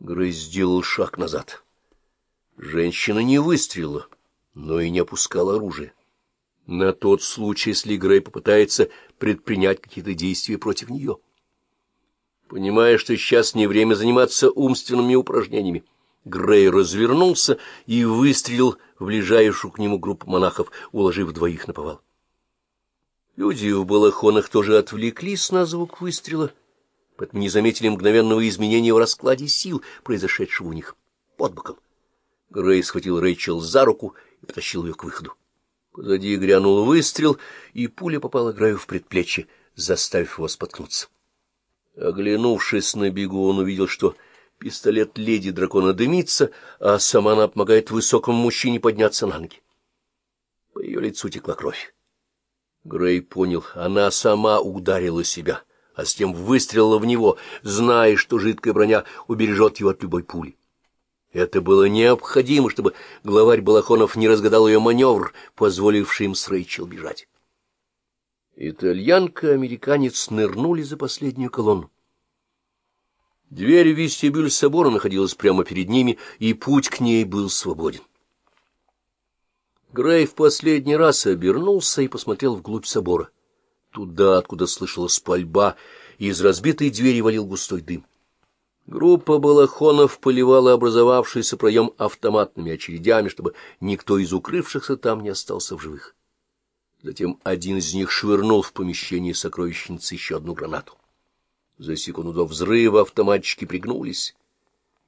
Грей сделал шаг назад. Женщина не выстрелила, но и не опускала оружие. На тот случай, если Грей попытается предпринять какие-то действия против нее. Понимая, что сейчас не время заниматься умственными упражнениями, Грей развернулся и выстрелил в ближайшую к нему группу монахов, уложив двоих на повал. Люди в балахонах тоже отвлеклись на звук выстрела, поэтому не заметили мгновенного изменения в раскладе сил, произошедшего у них под боком. Грей схватил Рэйчел за руку и потащил ее к выходу. Позади грянул выстрел, и пуля попала Грею в предплечье, заставив его споткнуться. Оглянувшись на бегу, он увидел, что пистолет леди дракона дымится, а сама она помогает высокому мужчине подняться на ноги. По ее лицу текла кровь. Грей понял, она сама ударила себя, а с тем выстрелила в него, зная, что жидкая броня убережет его от любой пули. Это было необходимо, чтобы главарь Балахонов не разгадал ее маневр, позволивший им с Рэйчел бежать. Итальянка и американец нырнули за последнюю колонну. Дверь в вестибюль собора находилась прямо перед ними, и путь к ней был свободен. Грей в последний раз обернулся и посмотрел вглубь собора. Туда, откуда слышалась пальба, и из разбитой двери валил густой дым. Группа балахонов поливала образовавшийся проем автоматными очередями, чтобы никто из укрывшихся там не остался в живых. Затем один из них швырнул в помещение сокровищницы еще одну гранату. За секунду до взрыва автоматчики пригнулись.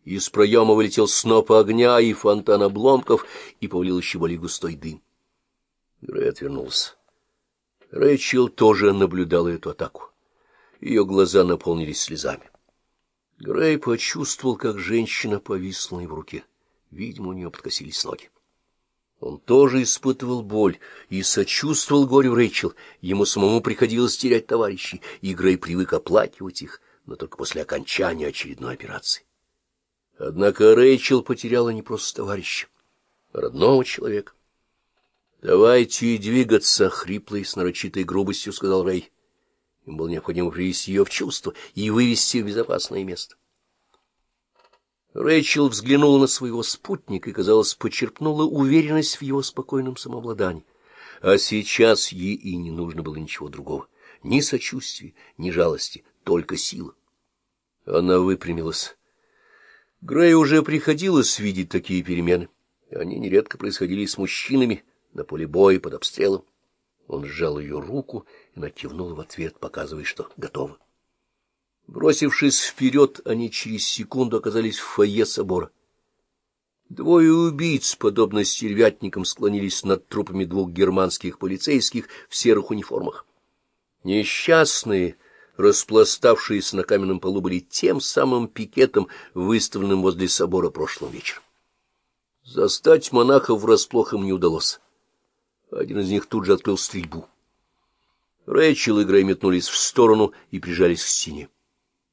Из проема вылетел сноп огня и фонтан обломков, и повалил еще более густой дым. Грей отвернулся. Рэйчел тоже наблюдала эту атаку. Ее глаза наполнились слезами. Грей почувствовал, как женщина повисла его руке. Видимо, у нее подкосились ноги. Он тоже испытывал боль и сочувствовал горю Рэйчел. Ему самому приходилось терять товарищей, и Грей привык оплакивать их, но только после окончания очередной операции. Однако Рэйчел потеряла не просто товарища, а родного человека. — Давайте двигаться, — хрипло и с нарочитой грубостью сказал Рэй. Им было необходимо привести ее в чувство и вывести в безопасное место. Рэйчел взглянула на своего спутника и, казалось, почерпнула уверенность в его спокойном самообладании. А сейчас ей и не нужно было ничего другого. Ни сочувствия, ни жалости, только сила. Она выпрямилась. Грею уже приходилось видеть такие перемены. Они нередко происходили с мужчинами на поле боя под обстрелом. Он сжал ее руку, и она в ответ, показывая, что готова. Бросившись вперед, они через секунду оказались в фойе собора. Двое убийц, подобно стервятникам, склонились над трупами двух германских полицейских в серых униформах. Несчастные, распластавшиеся на каменном полу, были тем самым пикетом, выставленным возле собора прошлым вечером. Застать монахов врасплох им не удалось. Один из них тут же открыл стрельбу. Рэйчел и Грей метнулись в сторону и прижались к стене.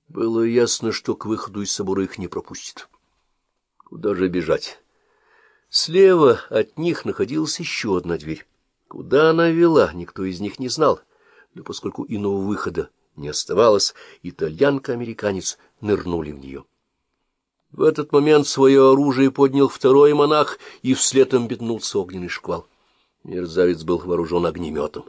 Было ясно, что к выходу из собора их не пропустят. Куда же бежать? Слева от них находилась еще одна дверь. Куда она вела, никто из них не знал. Но поскольку иного выхода не оставалось, итальянка-американец нырнули в нее. В этот момент свое оружие поднял второй монах, и вслед им беднулся огненный шквал. Мерзавец был вооружен огнеметом.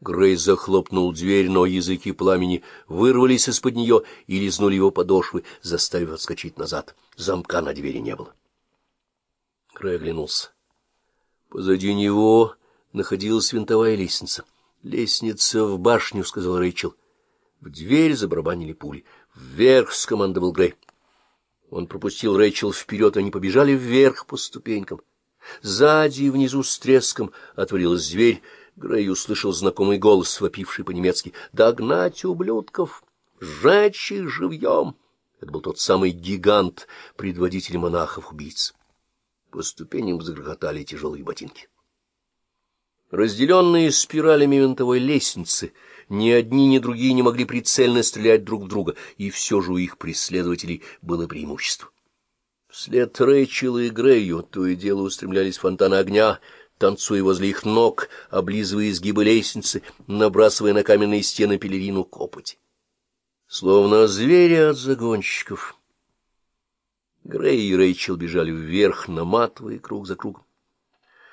Грей захлопнул дверь, но языки пламени вырвались из-под нее и лизнули его подошвы, заставив отскочить назад. Замка на двери не было. Грей оглянулся. Позади него находилась винтовая лестница. «Лестница в башню», — сказал Рэйчел. В дверь забарабанили пули. «Вверх!» — скомандовал Грей. Он пропустил Рэйчел вперед, они побежали вверх по ступенькам. Сзади и внизу с треском отворилась дверь, Грей услышал знакомый голос, вопивший по-немецки «Догнать ублюдков! Сжечь их живьем!» Это был тот самый гигант, предводитель монахов-убийц. По ступеням загрохотали тяжелые ботинки. Разделенные спиралями винтовой лестницы, ни одни, ни другие не могли прицельно стрелять друг в друга, и все же у их преследователей было преимущество. Вслед Рэйчел и Грею то и дело устремлялись фонтаны огня, танцуя возле их ног, облизывая изгибы лестницы, набрасывая на каменные стены пелерину копоть. Словно звери от загонщиков. Грей и Рэйчел бежали вверх, наматывая круг за кругом.